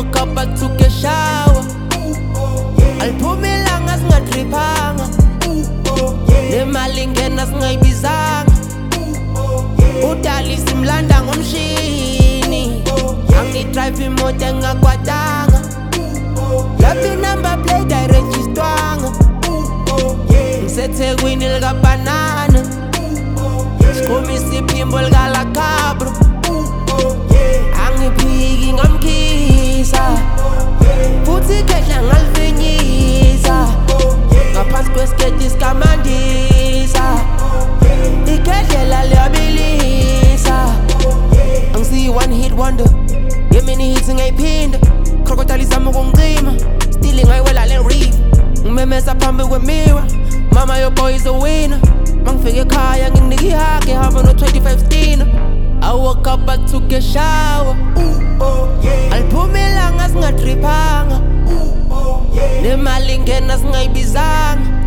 up took a shower. Aliphuma ilanga singadriphanga nemali ingena singayibizanga. Udalisa imlanda ngomshini angidrayive imoto engakwatanga love number plate ayirejistwanga ngisethekwini likabhanana ngemini ngayiphinda crocodile izama ukungicima still ngayiwela le river ngimemeza phambi kwemira mama your boy is a winner. Mangifika ekhaya nginika ihage hamba no-25 stina I woke up, I took a shower. Oh, Aliphuma ilanga singadriphanga nemali oh, ingena singayibizanga